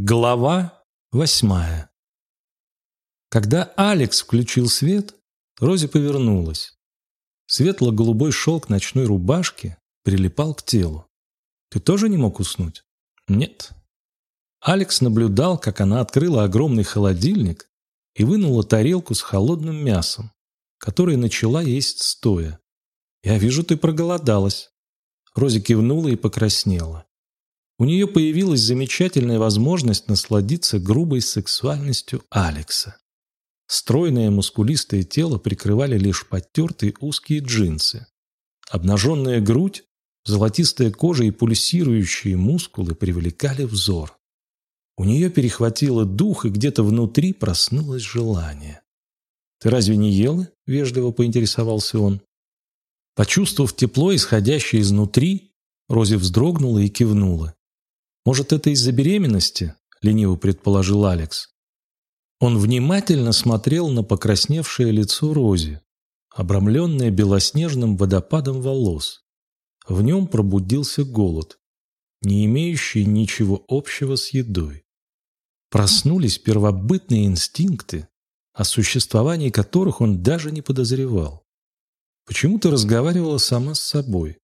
Глава восьмая Когда Алекс включил свет, Рози повернулась. Светло-голубой шелк ночной рубашки прилипал к телу. «Ты тоже не мог уснуть?» «Нет». Алекс наблюдал, как она открыла огромный холодильник и вынула тарелку с холодным мясом, которое начала есть стоя. «Я вижу, ты проголодалась». Рози кивнула и покраснела. У нее появилась замечательная возможность насладиться грубой сексуальностью Алекса. Стройное мускулистое тело прикрывали лишь потертые узкие джинсы. Обнаженная грудь, золотистая кожа и пульсирующие мускулы привлекали взор. У нее перехватило дух, и где-то внутри проснулось желание. «Ты разве не ела?» – вежливо поинтересовался он. Почувствовав тепло, исходящее изнутри, Рози вздрогнула и кивнула. «Может, это из-за беременности?» – лениво предположил Алекс. Он внимательно смотрел на покрасневшее лицо Рози, обрамленное белоснежным водопадом волос. В нем пробудился голод, не имеющий ничего общего с едой. Проснулись первобытные инстинкты, о существовании которых он даже не подозревал. Почему ты разговаривала сама с собой?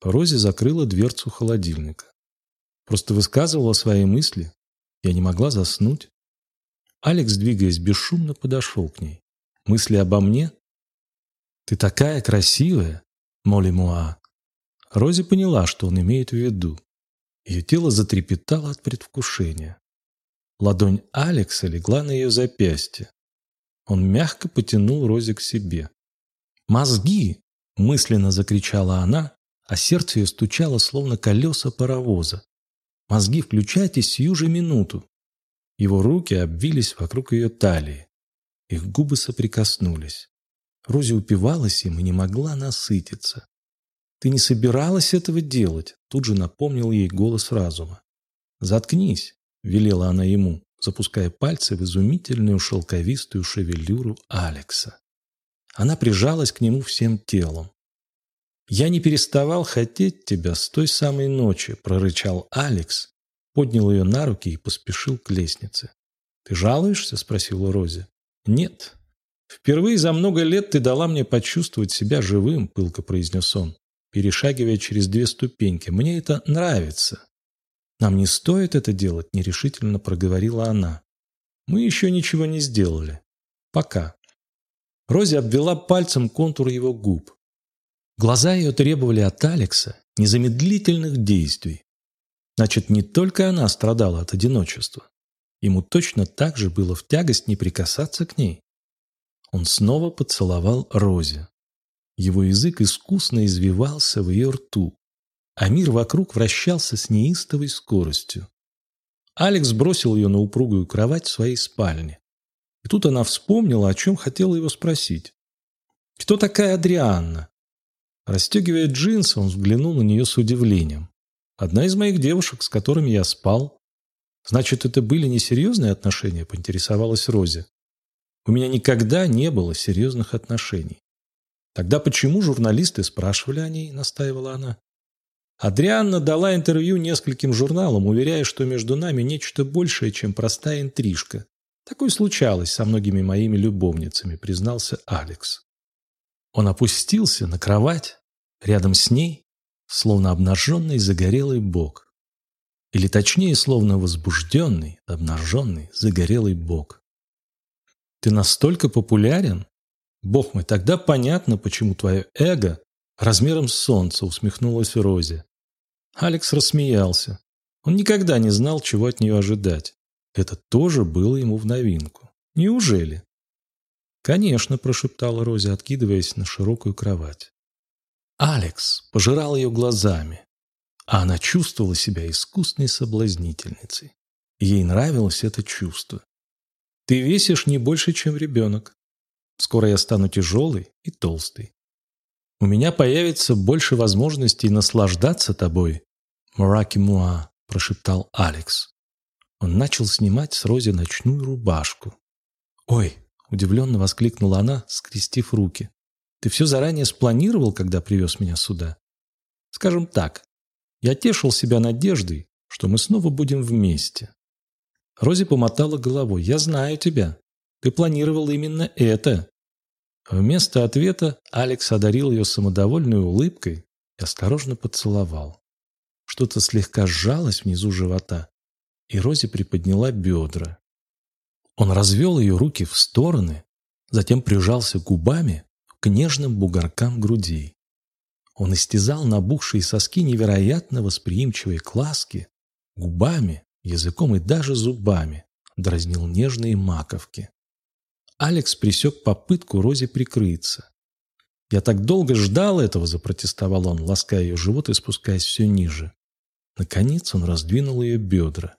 Рози закрыла дверцу холодильника. Просто высказывала свои мысли. Я не могла заснуть. Алекс, двигаясь бесшумно, подошел к ней. Мысли обо мне? «Ты такая красивая, Молли Муа!» Рози поняла, что он имеет в виду. Ее тело затрепетало от предвкушения. Ладонь Алекса легла на ее запястье. Он мягко потянул Рози к себе. «Мозги!» – мысленно закричала она, а сердце ее стучало, словно колеса паровоза. Мозги включайте сию же минуту. Его руки обвились вокруг ее талии. Их губы соприкоснулись. Рози упивалась им и не могла насытиться. «Ты не собиралась этого делать», — тут же напомнил ей голос разума. «Заткнись», — велела она ему, запуская пальцы в изумительную шелковистую шевелюру Алекса. Она прижалась к нему всем телом. «Я не переставал хотеть тебя с той самой ночи», – прорычал Алекс, поднял ее на руки и поспешил к лестнице. «Ты жалуешься?» – спросила Рози. «Нет. Впервые за много лет ты дала мне почувствовать себя живым», – пылко произнес он, перешагивая через две ступеньки. «Мне это нравится». «Нам не стоит это делать», – нерешительно проговорила она. «Мы еще ничего не сделали. Пока». Рози обвела пальцем контур его губ. Глаза ее требовали от Алекса незамедлительных действий. Значит, не только она страдала от одиночества. Ему точно так же было в тягость не прикасаться к ней. Он снова поцеловал Розе. Его язык искусно извивался в ее рту, а мир вокруг вращался с неистовой скоростью. Алекс бросил ее на упругую кровать в своей спальне. И тут она вспомнила, о чем хотела его спросить. «Кто такая Адрианна?» Расстегивая джинсы, он взглянул на нее с удивлением. «Одна из моих девушек, с которыми я спал». «Значит, это были несерьезные отношения?» – поинтересовалась Рози. «У меня никогда не было серьезных отношений». «Тогда почему журналисты спрашивали о ней?» – настаивала она. Адрианна дала интервью нескольким журналам, уверяя, что между нами нечто большее, чем простая интрижка. Такое случалось со многими моими любовницами, признался Алекс. Он опустился на кровать, рядом с ней, словно обнаженный загорелый бок. Или точнее, словно возбужденный, обнаженный, загорелый бок. Ты настолько популярен? Бог мой, тогда понятно, почему твое эго размером с солнце, усмехнулась Рози. Алекс рассмеялся. Он никогда не знал, чего от нее ожидать. Это тоже было ему в новинку. Неужели? «Конечно», – прошептала Рози, откидываясь на широкую кровать. Алекс пожирал ее глазами, а она чувствовала себя искусной соблазнительницей. Ей нравилось это чувство. «Ты весишь не больше, чем ребенок. Скоро я стану тяжелой и толстой. У меня появится больше возможностей наслаждаться тобой, Мараки Муа», – прошептал Алекс. Он начал снимать с Рози ночную рубашку. «Ой, Удивленно воскликнула она, скрестив руки. «Ты все заранее спланировал, когда привез меня сюда?» «Скажем так, я тешил себя надеждой, что мы снова будем вместе. Рози помотала головой. «Я знаю тебя. Ты планировал именно это». Вместо ответа Алекс одарил ее самодовольной улыбкой и осторожно поцеловал. Что-то слегка сжалось внизу живота, и Рози приподняла бедра. Он развел ее руки в стороны, затем прижался губами к нежным бугоркам грудей. Он истязал набухшие соски невероятно восприимчивой класки губами, языком и даже зубами, дразнил нежные маковки. Алекс присек попытку Рози прикрыться. «Я так долго ждал этого», – запротестовал он, лаская ее живот и спускаясь все ниже. Наконец он раздвинул ее бедра.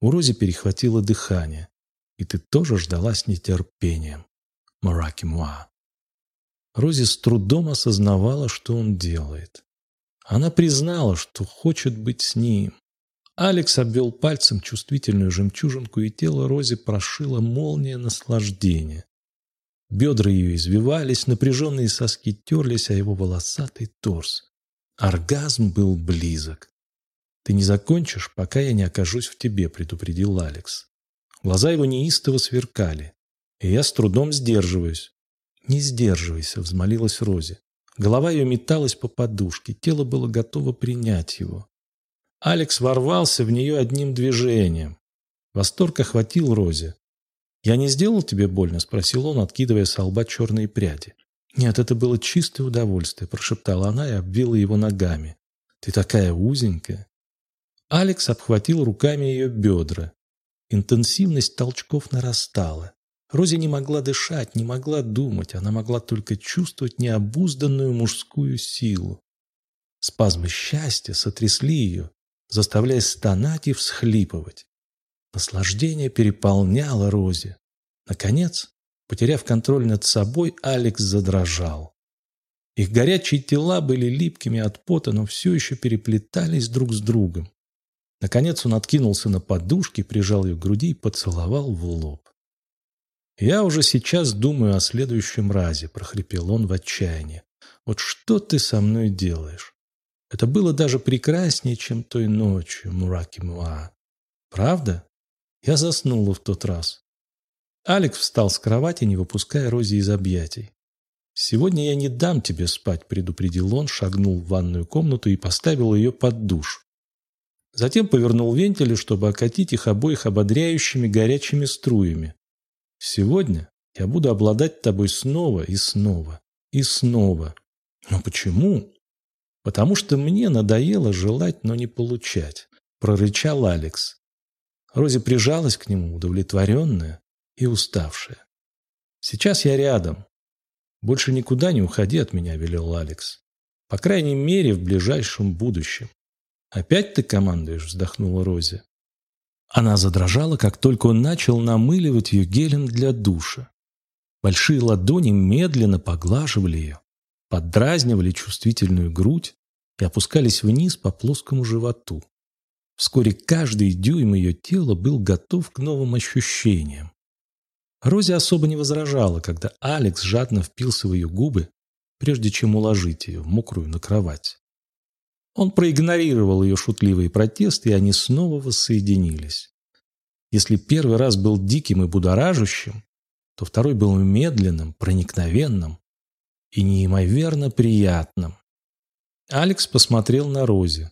У Рози перехватило дыхание. «И ты тоже ждала с нетерпением, Мараки Муа». Рози с трудом осознавала, что он делает. Она признала, что хочет быть с ним. Алекс обвел пальцем чувствительную жемчужинку, и тело Рози прошила молния наслаждения. Бедра ее извивались, напряженные соски терлись, а его волосатый торс. Оргазм был близок. «Ты не закончишь, пока я не окажусь в тебе», — предупредил Алекс. Глаза его неистово сверкали, и я с трудом сдерживаюсь. «Не сдерживайся», — взмолилась Рози. Голова ее металась по подушке, тело было готово принять его. Алекс ворвался в нее одним движением. Восторг охватил Рози. «Я не сделал тебе больно?» – спросил он, откидывая с лба черные пряди. «Нет, это было чистое удовольствие», – прошептала она и обвила его ногами. «Ты такая узенькая». Алекс обхватил руками ее бедра. Интенсивность толчков нарастала. Рози не могла дышать, не могла думать, она могла только чувствовать необузданную мужскую силу. Спазмы счастья сотрясли ее, заставляя стонать и всхлипывать. Наслаждение переполняло Рози. Наконец, потеряв контроль над собой, Алекс задрожал. Их горячие тела были липкими от пота, но все еще переплетались друг с другом. Наконец он откинулся на подушки, прижал ее к груди и поцеловал в лоб. «Я уже сейчас думаю о следующем разе», — прохрипел он в отчаянии. «Вот что ты со мной делаешь? Это было даже прекраснее, чем той ночью, Мураки Муа. Правда? Я заснула в тот раз». Алекс встал с кровати, не выпуская Рози из объятий. «Сегодня я не дам тебе спать», — предупредил он, шагнул в ванную комнату и поставил ее под душ. Затем повернул вентили, чтобы окатить их обоих ободряющими горячими струями. Сегодня я буду обладать тобой снова и снова, и снова. Но почему? Потому что мне надоело желать, но не получать, прорычал Алекс. Рози прижалась к нему, удовлетворенная и уставшая. Сейчас я рядом. Больше никуда не уходи от меня, велел Алекс. По крайней мере, в ближайшем будущем. Опять ты командуешь, вздохнула Рози. Она задрожала, как только он начал намыливать ее гелем для душа. Большие ладони медленно поглаживали ее, поддразнивали чувствительную грудь и опускались вниз по плоскому животу. Вскоре каждый дюйм ее тела был готов к новым ощущениям. Рози особо не возражала, когда Алекс жадно впился в ее губы, прежде чем уложить ее, мокрую, на кровать. Он проигнорировал ее шутливые протесты, и они снова воссоединились. Если первый раз был диким и будоражащим, то второй был медленным, проникновенным и неимоверно приятным. Алекс посмотрел на Рози.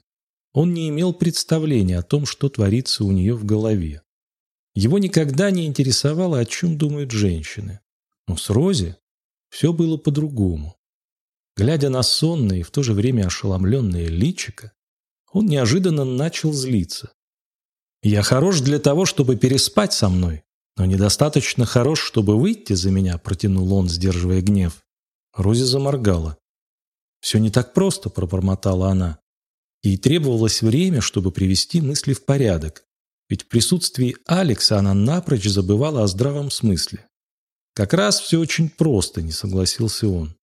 Он не имел представления о том, что творится у нее в голове. Его никогда не интересовало, о чем думают женщины. Но с Рози все было по-другому. Глядя на сонное и в то же время ошеломленное личико, он неожиданно начал злиться. «Я хорош для того, чтобы переспать со мной, но недостаточно хорош, чтобы выйти за меня», протянул он, сдерживая гнев. Рози заморгала. «Все не так просто», – пробормотала она. Ей требовалось время, чтобы привести мысли в порядок, ведь в присутствии Алекса она напрочь забывала о здравом смысле. «Как раз все очень просто», – не согласился он.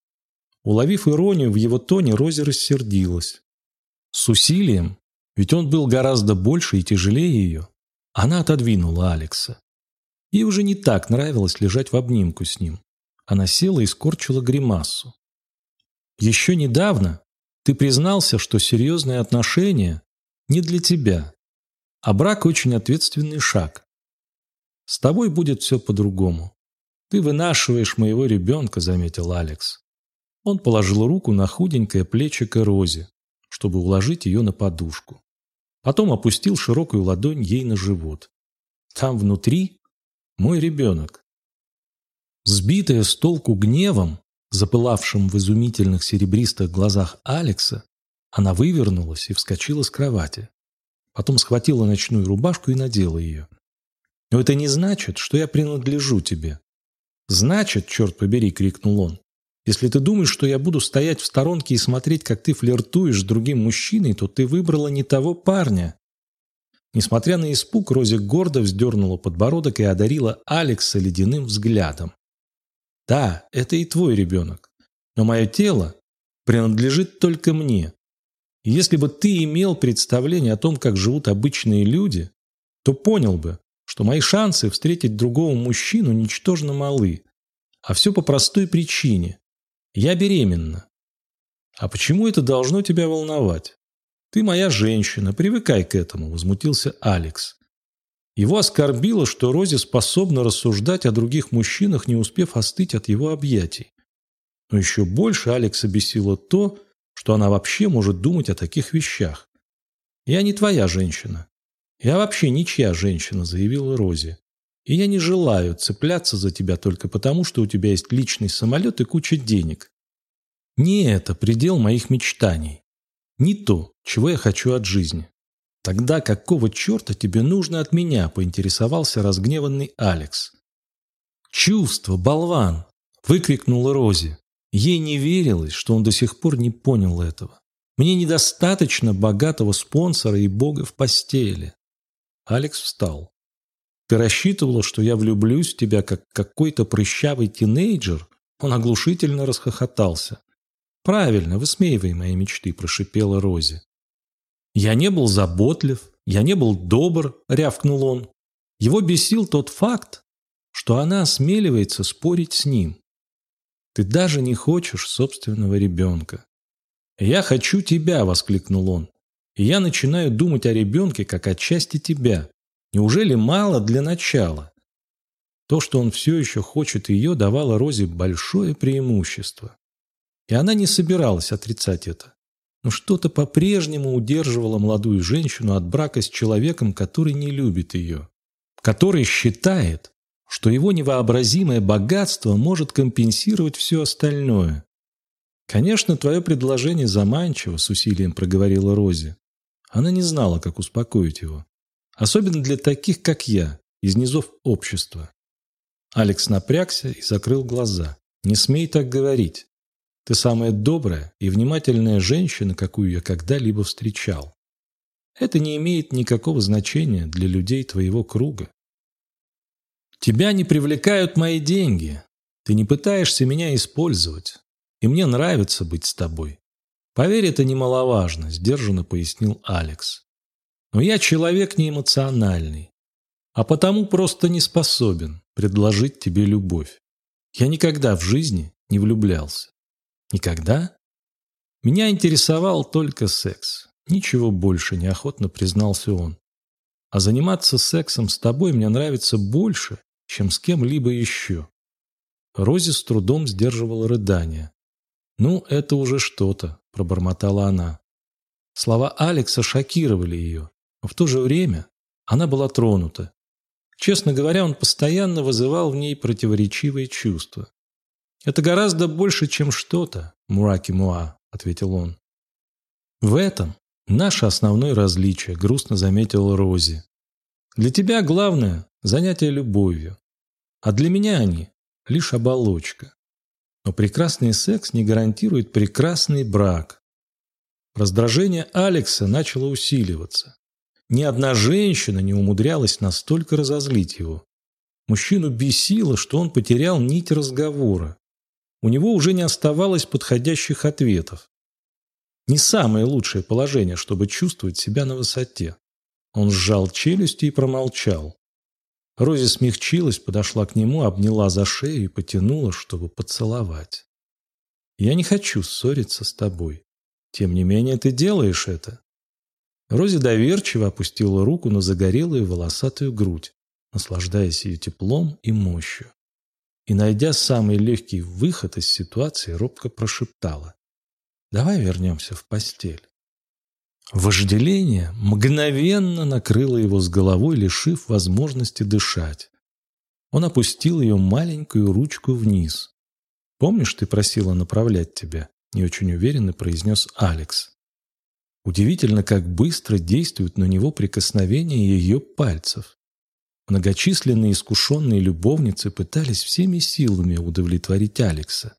Уловив иронию в его тоне, Рози рассердилась. С усилием, ведь он был гораздо больше и тяжелее ее, она отодвинула Алекса. Ей уже не так нравилось лежать в обнимку с ним. Она села и скорчила гримасу. «Еще недавно ты признался, что серьезные отношения не для тебя, а брак очень ответственный шаг. С тобой будет все по-другому. Ты вынашиваешь моего ребенка, заметил Алекс. Он положил руку на худенькое плечико Рози, чтобы уложить ее на подушку. Потом опустил широкую ладонь ей на живот. Там внутри мой ребенок. Сбитая с толку гневом, запылавшим в изумительных серебристых глазах Алекса, она вывернулась и вскочила с кровати. Потом схватила ночную рубашку и надела ее. «Но это не значит, что я принадлежу тебе». «Значит, черт побери!» — крикнул он. «Если ты думаешь, что я буду стоять в сторонке и смотреть, как ты флиртуешь с другим мужчиной, то ты выбрала не того парня». Несмотря на испуг, Рози гордо вздернула подбородок и одарила Алекса ледяным взглядом. «Да, это и твой ребенок, но мое тело принадлежит только мне. Если бы ты имел представление о том, как живут обычные люди, то понял бы, что мои шансы встретить другого мужчину ничтожно малы. А все по простой причине. Я беременна. А почему это должно тебя волновать? Ты моя женщина, привыкай к этому, возмутился Алекс. Его оскорбило, что Рози способна рассуждать о других мужчинах, не успев остыть от его объятий. Но еще больше Алекса бесило то, что она вообще может думать о таких вещах. «Я не твоя женщина. Я вообще ничья женщина», – заявила Рози. «И я не желаю цепляться за тебя только потому, что у тебя есть личный самолет и куча денег. Не это предел моих мечтаний. Не то, чего я хочу от жизни». «Тогда какого черта тебе нужно от меня?» – поинтересовался разгневанный Алекс. «Чувство, болван!» – выкрикнула Рози. Ей не верилось, что он до сих пор не понял этого. Мне недостаточно богатого спонсора и бога в постели. Алекс встал. Ты рассчитывала, что я влюблюсь в тебя, как какой-то прыщавый тинейджер? Он оглушительно расхохотался. Правильно, высмеивай мои мечты, прошипела Рози. Я не был заботлив, я не был добр, рявкнул он. Его бесил тот факт, что она осмеливается спорить с ним. Ты даже не хочешь собственного ребенка. «Я хочу тебя!» – воскликнул он. «И я начинаю думать о ребенке, как о части тебя. Неужели мало для начала?» То, что он все еще хочет ее, давало Розе большое преимущество. И она не собиралась отрицать это. Но что-то по-прежнему удерживало молодую женщину от брака с человеком, который не любит ее. Который считает, что его невообразимое богатство может компенсировать все остальное. «Конечно, твое предложение заманчиво», — с усилием проговорила Рози. Она не знала, как успокоить его. Особенно для таких, как я, из низов общества. Алекс напрягся и закрыл глаза. «Не смей так говорить. Ты самая добрая и внимательная женщина, какую я когда-либо встречал. Это не имеет никакого значения для людей твоего круга. Тебя не привлекают мои деньги. Ты не пытаешься меня использовать. И мне нравится быть с тобой. Поверь, это немаловажно, сдержанно пояснил Алекс. Но я человек неэмоциональный, а потому просто не способен предложить тебе любовь. Я никогда в жизни не влюблялся. Никогда? Меня интересовал только секс. Ничего больше неохотно признался он. А заниматься сексом с тобой мне нравится больше, чем с кем-либо еще. Рози с трудом сдерживала рыдание. «Ну, это уже что-то», – пробормотала она. Слова Алекса шокировали ее, в то же время она была тронута. Честно говоря, он постоянно вызывал в ней противоречивые чувства. «Это гораздо больше, чем что-то, Мураки Муа», – ответил он. «В этом наше основное различие», – грустно заметила Рози. «Для тебя главное – занятие любовью, а для меня они – лишь оболочка. Но прекрасный секс не гарантирует прекрасный брак. Раздражение Алекса начало усиливаться. Ни одна женщина не умудрялась настолько разозлить его. Мужчину бесило, что он потерял нить разговора. У него уже не оставалось подходящих ответов. Не самое лучшее положение, чтобы чувствовать себя на высоте. Он сжал челюсти и промолчал. Рози смягчилась, подошла к нему, обняла за шею и потянула, чтобы поцеловать. «Я не хочу ссориться с тобой. Тем не менее ты делаешь это». Рози доверчиво опустила руку на загорелую волосатую грудь. наслаждаясь ее теплом и мощью. И, найдя самый легкий выход из ситуации, робко прошептала. «Давай вернемся в постель». Вожделение мгновенно накрыло его с головой, лишив возможности дышать. Он опустил ее маленькую ручку вниз. «Помнишь, ты просила направлять тебя?» – не очень уверенно произнес Алекс. Удивительно, как быстро действуют на него прикосновения ее пальцев. Многочисленные искушенные любовницы пытались всеми силами удовлетворить Алекса.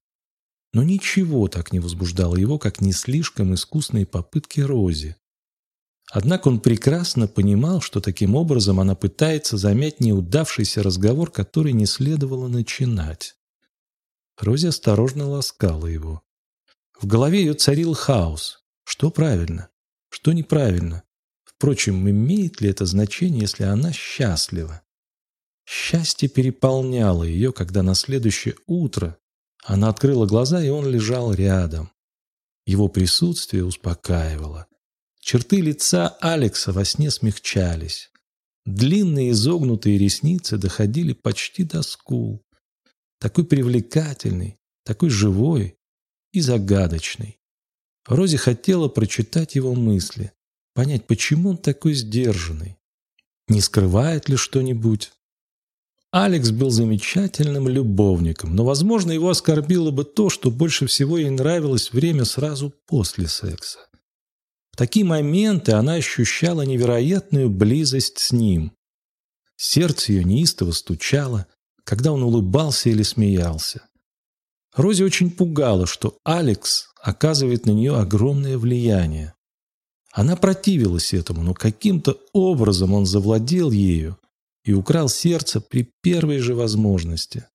Но ничего так не возбуждало его, как не слишком искусные попытки Рози. Однако он прекрасно понимал, что таким образом она пытается замять неудавшийся разговор, который не следовало начинать. Рози осторожно ласкала его. В голове ее царил хаос. Что правильно? Что неправильно? Впрочем, имеет ли это значение, если она счастлива? Счастье переполняло ее, когда на следующее утро она открыла глаза, и он лежал рядом. Его присутствие успокаивало. Черты лица Алекса во сне смягчались. Длинные изогнутые ресницы доходили почти до скул. Такой привлекательный, такой живой и загадочный. Рози хотела прочитать его мысли, понять, почему он такой сдержанный. Не скрывает ли что-нибудь? Алекс был замечательным любовником, но, возможно, его оскорбило бы то, что больше всего ей нравилось время сразу после секса. В такие моменты она ощущала невероятную близость с ним. Сердце ее неистово стучало, когда он улыбался или смеялся. Рози очень пугало, что Алекс оказывает на нее огромное влияние. Она противилась этому, но каким-то образом он завладел ею и украл сердце при первой же возможности.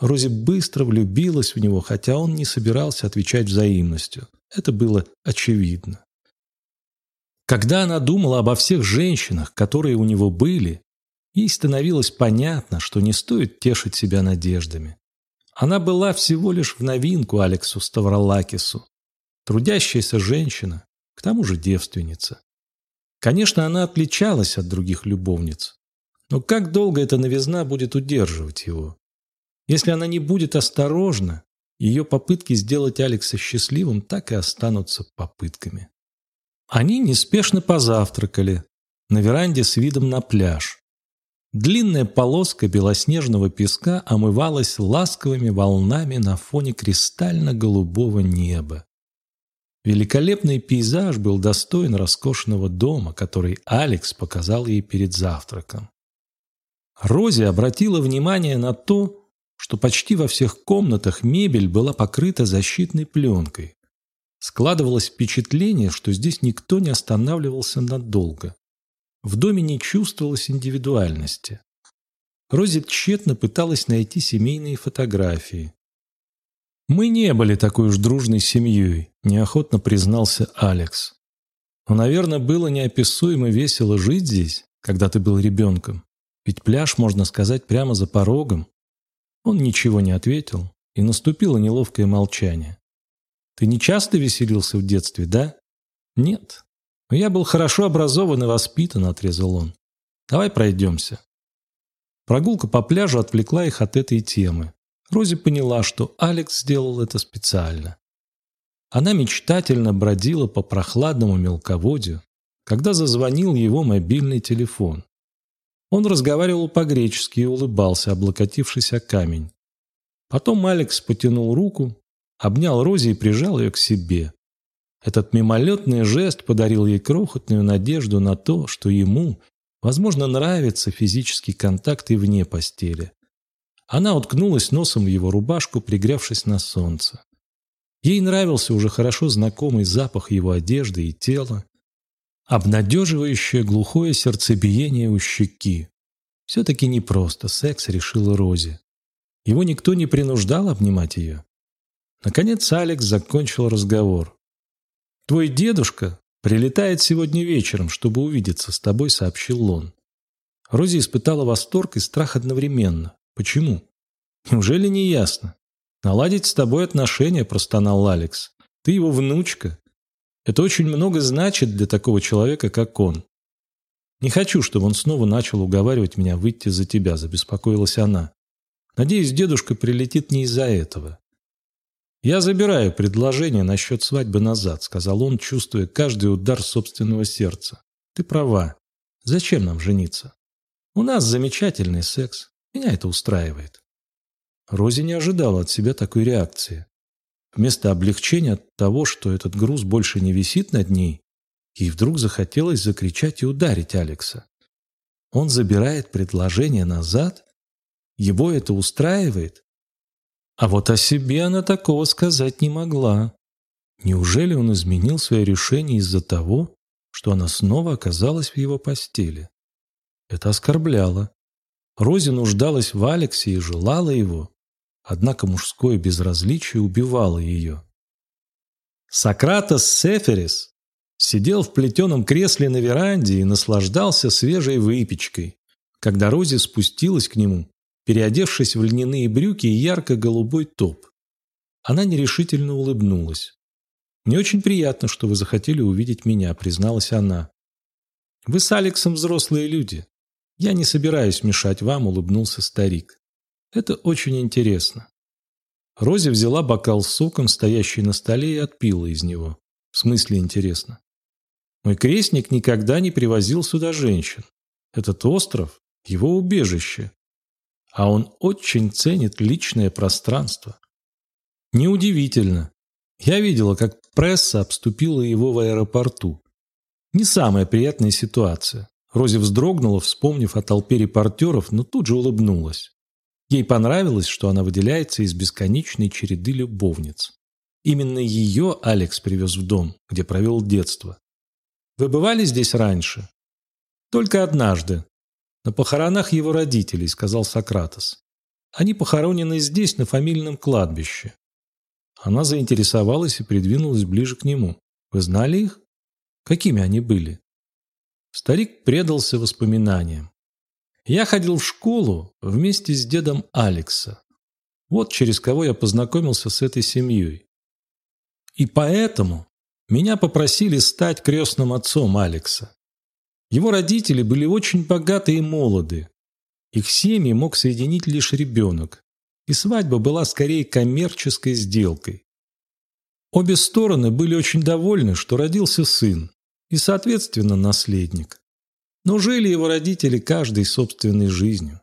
Рози быстро влюбилась в него, хотя он не собирался отвечать взаимностью. Это было очевидно. Когда она думала обо всех женщинах, которые у него были, ей становилось понятно, что не стоит тешить себя надеждами. Она была всего лишь в новинку Алексу Ставролакису. Трудящаяся женщина, к тому же девственница. Конечно, она отличалась от других любовниц. Но как долго эта новизна будет удерживать его? Если она не будет осторожна, ее попытки сделать Алекса счастливым так и останутся попытками. Они неспешно позавтракали на веранде с видом на пляж. Длинная полоска белоснежного песка омывалась ласковыми волнами на фоне кристально-голубого неба. Великолепный пейзаж был достоин роскошного дома, который Алекс показал ей перед завтраком. Рози обратила внимание на то, что почти во всех комнатах мебель была покрыта защитной пленкой. Складывалось впечатление, что здесь никто не останавливался надолго. В доме не чувствовалось индивидуальности. Рози тщетно пыталась найти семейные фотографии. «Мы не были такой уж дружной семьей», – неохотно признался Алекс. «Но, наверное, было неописуемо весело жить здесь, когда ты был ребенком. Ведь пляж, можно сказать, прямо за порогом». Он ничего не ответил, и наступило неловкое молчание. «Ты не часто веселился в детстве, да?» «Нет. Но я был хорошо образован и воспитан», – отрезал он. «Давай пройдемся». Прогулка по пляжу отвлекла их от этой темы. Рози поняла, что Алекс сделал это специально. Она мечтательно бродила по прохладному мелководью, когда зазвонил его мобильный телефон. Он разговаривал по-гречески и улыбался, облокотившись о камень. Потом Алекс потянул руку, обнял Рози и прижал ее к себе. Этот мимолетный жест подарил ей крохотную надежду на то, что ему, возможно, нравится физический контакт и вне постели. Она уткнулась носом в его рубашку, пригревшись на солнце. Ей нравился уже хорошо знакомый запах его одежды и тела, обнадеживающее глухое сердцебиение у щеки. Все-таки непросто секс, решила Рози. Его никто не принуждал обнимать ее. Наконец Алекс закончил разговор. «Твой дедушка прилетает сегодня вечером, чтобы увидеться с тобой», — сообщил он. Рози испытала восторг и страх одновременно. Почему? Неужели не ясно? Наладить с тобой отношения, простонал Алекс. Ты его внучка. Это очень много значит для такого человека, как он. Не хочу, чтобы он снова начал уговаривать меня выйти за тебя, забеспокоилась она. Надеюсь, дедушка прилетит не из-за этого. «Я забираю предложение насчет свадьбы назад», — сказал он, чувствуя каждый удар собственного сердца. «Ты права. Зачем нам жениться? У нас замечательный секс. Меня это устраивает». Рози не ожидала от себя такой реакции. Вместо облегчения от того, что этот груз больше не висит над ней, ей вдруг захотелось закричать и ударить Алекса. Он забирает предложение назад? Его это устраивает? А вот о себе она такого сказать не могла. Неужели он изменил свое решение из-за того, что она снова оказалась в его постели? Это оскорбляло. Рози нуждалась в Алексе и желала его, однако мужское безразличие убивало ее. Сократос Сеферис сидел в плетеном кресле на веранде и наслаждался свежей выпечкой, когда Рози спустилась к нему переодевшись в льняные брюки и ярко-голубой топ. Она нерешительно улыбнулась. «Мне очень приятно, что вы захотели увидеть меня», — призналась она. «Вы с Алексом взрослые люди. Я не собираюсь мешать вам», — улыбнулся старик. «Это очень интересно». Рози взяла бокал с соком, стоящий на столе, и отпила из него. В смысле интересно. Мой крестник никогда не привозил сюда женщин. Этот остров – его убежище а он очень ценит личное пространство. Неудивительно. Я видела, как пресса обступила его в аэропорту. Не самая приятная ситуация. Рози вздрогнула, вспомнив о толпе репортеров, но тут же улыбнулась. Ей понравилось, что она выделяется из бесконечной череды любовниц. Именно ее Алекс привез в дом, где провел детство. «Вы бывали здесь раньше?» «Только однажды», «На похоронах его родителей», — сказал Сократос. «Они похоронены здесь, на фамильном кладбище». Она заинтересовалась и придвинулась ближе к нему. «Вы знали их? Какими они были?» Старик предался воспоминаниям. «Я ходил в школу вместе с дедом Алекса. Вот через кого я познакомился с этой семьей. И поэтому меня попросили стать крестным отцом Алекса. Его родители были очень богаты и молоды. Их семьи мог соединить лишь ребенок, и свадьба была скорее коммерческой сделкой. Обе стороны были очень довольны, что родился сын, и, соответственно, наследник. Но жили его родители каждой собственной жизнью.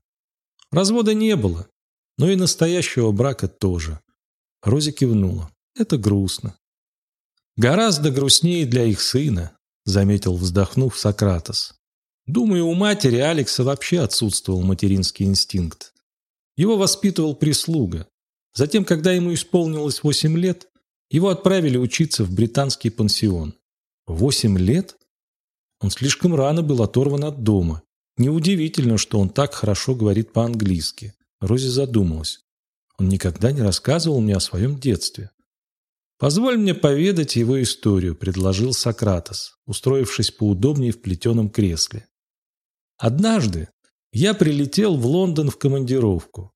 Развода не было, но и настоящего брака тоже. Рози кивнула. Это грустно. Гораздо грустнее для их сына, заметил, вздохнув Сократос. Думаю, у матери Алекса вообще отсутствовал материнский инстинкт. Его воспитывал прислуга. Затем, когда ему исполнилось восемь лет, его отправили учиться в британский пансион. Восемь лет? Он слишком рано был оторван от дома. Неудивительно, что он так хорошо говорит по-английски. Рози задумалась. Он никогда не рассказывал мне о своем детстве. «Позволь мне поведать его историю», – предложил Сократос, устроившись поудобнее в плетеном кресле. «Однажды я прилетел в Лондон в командировку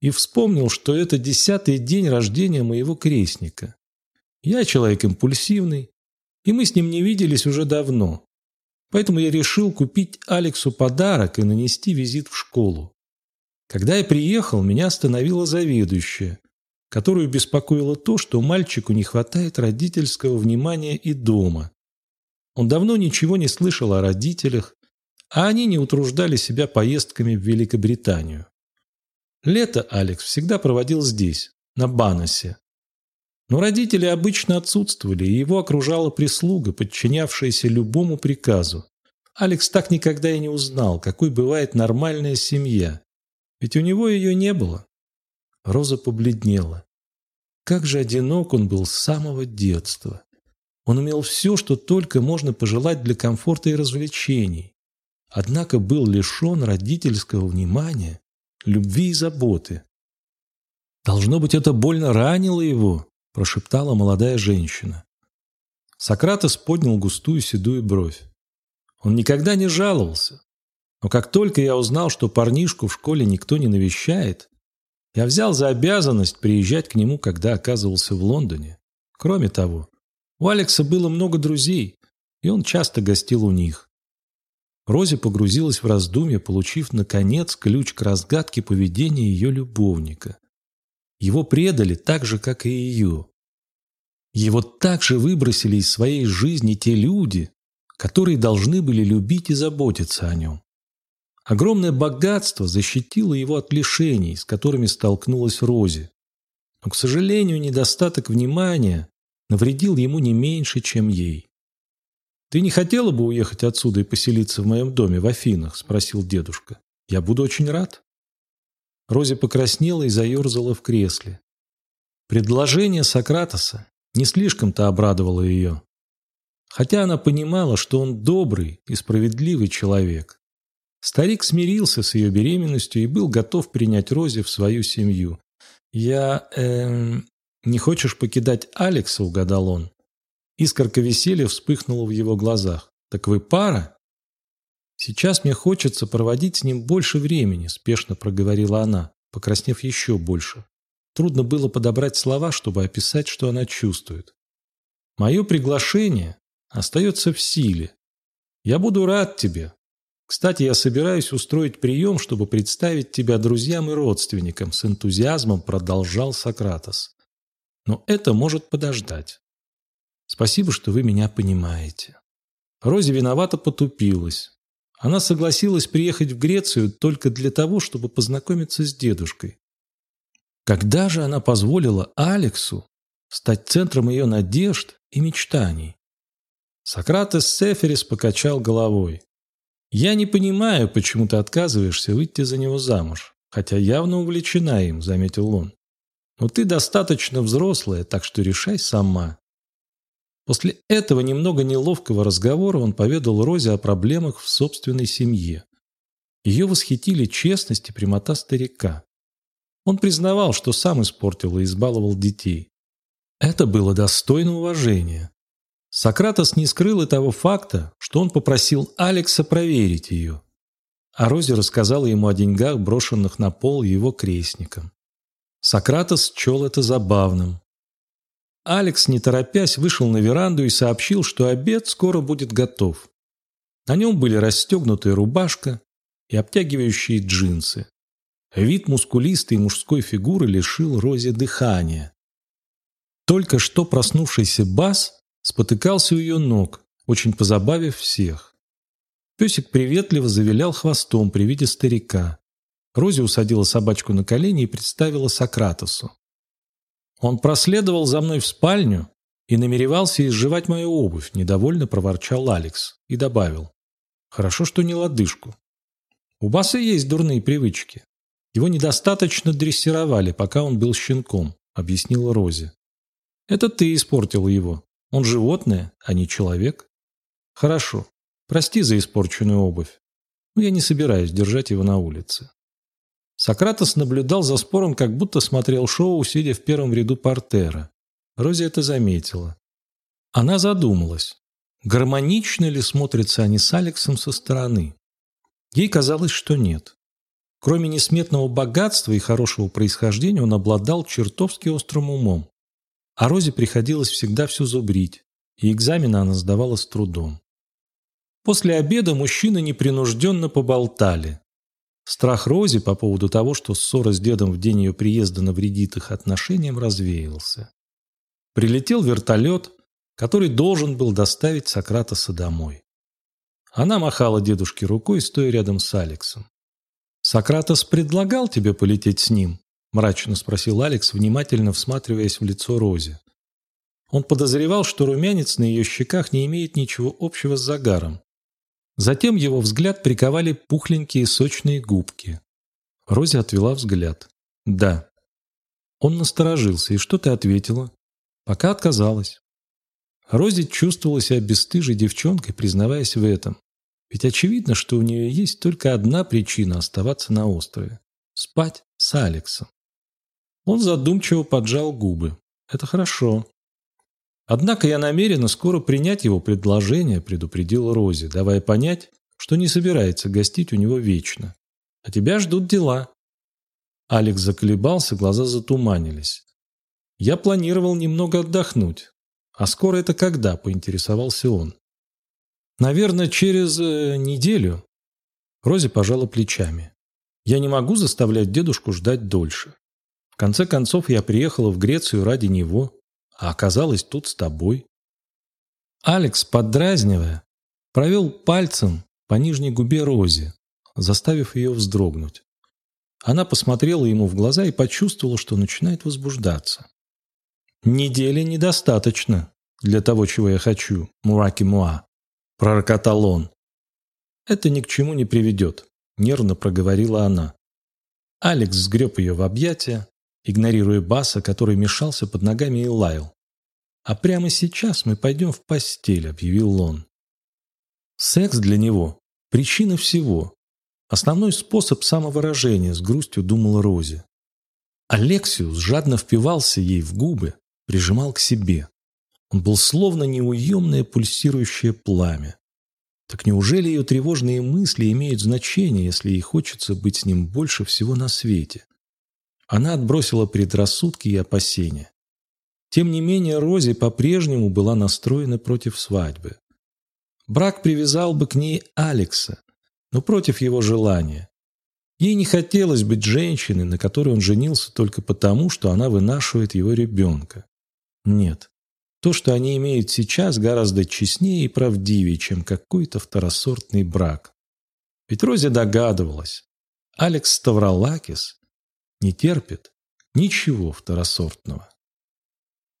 и вспомнил, что это десятый день рождения моего крестника. Я человек импульсивный, и мы с ним не виделись уже давно, поэтому я решил купить Алексу подарок и нанести визит в школу. Когда я приехал, меня остановила заведующая, которую беспокоило то, что мальчику не хватает родительского внимания и дома. Он давно ничего не слышал о родителях, а они не утруждали себя поездками в Великобританию. Лето Алекс всегда проводил здесь, на Баносе. Но родители обычно отсутствовали, и его окружала прислуга, подчинявшаяся любому приказу. Алекс так никогда и не узнал, какой бывает нормальная семья, ведь у него ее не было. Роза побледнела. Как же одинок он был с самого детства. Он умел все, что только можно пожелать для комфорта и развлечений. Однако был лишен родительского внимания, любви и заботы. «Должно быть, это больно ранило его», – прошептала молодая женщина. Сократос поднял густую седую бровь. Он никогда не жаловался. Но как только я узнал, что парнишку в школе никто не навещает, я взял за обязанность приезжать к нему, когда оказывался в Лондоне. Кроме того, у Алекса было много друзей, и он часто гостил у них. Рози погрузилась в раздумья, получив, наконец, ключ к разгадке поведения ее любовника. Его предали так же, как и ее. Его также выбросили из своей жизни те люди, которые должны были любить и заботиться о нем. Огромное богатство защитило его от лишений, с которыми столкнулась Рози. Но, к сожалению, недостаток внимания навредил ему не меньше, чем ей. «Ты не хотела бы уехать отсюда и поселиться в моем доме в Афинах?» – спросил дедушка. «Я буду очень рад». Рози покраснела и заерзала в кресле. Предложение Сократоса не слишком-то обрадовало ее. Хотя она понимала, что он добрый и справедливый человек. Старик смирился с ее беременностью и был готов принять Рози в свою семью. «Я... эм... не хочешь покидать Алекса?» – угадал он. Искорка веселья вспыхнула в его глазах. «Так вы пара?» «Сейчас мне хочется проводить с ним больше времени», – спешно проговорила она, покраснев еще больше. Трудно было подобрать слова, чтобы описать, что она чувствует. «Мое приглашение остается в силе. Я буду рад тебе. Кстати, я собираюсь устроить прием, чтобы представить тебя друзьям и родственникам», с энтузиазмом продолжал Сократос. «Но это может подождать. Спасибо, что вы меня понимаете. Рози виновато потупилась. Она согласилась приехать в Грецию только для того, чтобы познакомиться с дедушкой. Когда же она позволила Алексу стать центром ее надежд и мечтаний? Сократес Сеферис покачал головой. «Я не понимаю, почему ты отказываешься выйти за него замуж, хотя явно увлечена им», — заметил он. «Но ты достаточно взрослая, так что решай сама. После этого немного неловкого разговора он поведал Розе о проблемах в собственной семье. Ее восхитили честность и прямота старика. Он признавал, что сам испортил и избаловал детей. Это было достойно уважения. Сократос не скрыл и того факта, что он попросил Алекса проверить ее. А Рози рассказала ему о деньгах, брошенных на пол его крестником. Сократос чел это забавным, Алекс, не торопясь, вышел на веранду и сообщил, что обед скоро будет готов. На нем были расстегнутая рубашка и обтягивающие джинсы. Вид мускулистой мужской фигуры лишил Розе дыхания. Только что проснувшийся Бас спотыкался у ее ног, очень позабавив всех. Песик приветливо завилял хвостом при виде старика. Рози усадила собачку на колени и представила Сократосу. Он проследовал за мной в спальню и намеревался изживать мою обувь, недовольно проворчал Алекс и добавил. Хорошо, что не лодыжку. У Баса есть дурные привычки. Его недостаточно дрессировали, пока он был щенком, объяснила Рози. Это ты испортила его. Он животное, а не человек. Хорошо. Прости за испорченную обувь. Но я не собираюсь держать его на улице. Сократос наблюдал за спором, как будто смотрел шоу, сидя в первом ряду портера. Рози это заметила. Она задумалась, гармонично ли смотрятся они с Алексом со стороны. Ей казалось, что нет. Кроме несметного богатства и хорошего происхождения, он обладал чертовски острым умом. А Розе приходилось всегда все зубрить, и экзамены она сдавала с трудом. После обеда мужчины непринужденно поболтали. Страх Рози по поводу того, что ссора с дедом в день ее приезда навредит их отношениям, развеялся. Прилетел вертолет, который должен был доставить Сократоса домой. Она махала дедушке рукой, стоя рядом с Алексом. «Сократос предлагал тебе полететь с ним?» – мрачно спросил Алекс, внимательно всматриваясь в лицо Рози. Он подозревал, что румянец на ее щеках не имеет ничего общего с загаром. Затем его взгляд приковали пухленькие сочные губки. Рози отвела взгляд. «Да». Он насторожился. «И что ты ответила?» «Пока отказалась». Рози чувствовала себя бесстыжей девчонкой, признаваясь в этом. Ведь очевидно, что у нее есть только одна причина оставаться на острове – спать с Алексом. Он задумчиво поджал губы. «Это хорошо. Однако я намерена скоро принять его предложение, предупредил Рози, давая понять, что не собирается гостить у него вечно. А тебя ждут дела. Алекс заколебался, глаза затуманились. Я планировал немного отдохнуть. А скоро это когда, поинтересовался он. Наверное, через э, неделю. Рози пожала плечами. Я не могу заставлять дедушку ждать дольше. В конце концов, я приехала в Грецию ради него, а оказалась тут с тобой. Алекс, поддразнивая, провел пальцем по нижней губе Рози, заставив ее вздрогнуть. Она посмотрела ему в глаза и почувствовала, что начинает возбуждаться. «Недели недостаточно для того, чего я хочу, Мураки-Муа», — пророкотал он. «Это ни к чему не приведет», — нервно проговорила она. Алекс сгреб ее в объятия, игнорируя Баса, который мешался под ногами и лаял. «А прямо сейчас мы пойдем в постель», — объявил он. Секс для него – причина всего. Основной способ самовыражения, с грустью думала Рози. Алексиус жадно впивался ей в губы, прижимал к себе. Он был словно неуемное пульсирующее пламя. Так неужели ее тревожные мысли имеют значение, если ей хочется быть с ним больше всего на свете? Она отбросила предрассудки и опасения. Тем не менее, Рози по-прежнему была настроена против свадьбы. Брак привязал бы к ней Алекса, но против его желания. Ей не хотелось быть женщиной, на которой он женился только потому, что она вынашивает его ребенка. Нет, то, что они имеют сейчас, гораздо честнее и правдивее, чем какой-то второсортный брак. Ведь Рози догадывалась, Алекс Ставролакис не терпит ничего второсортного.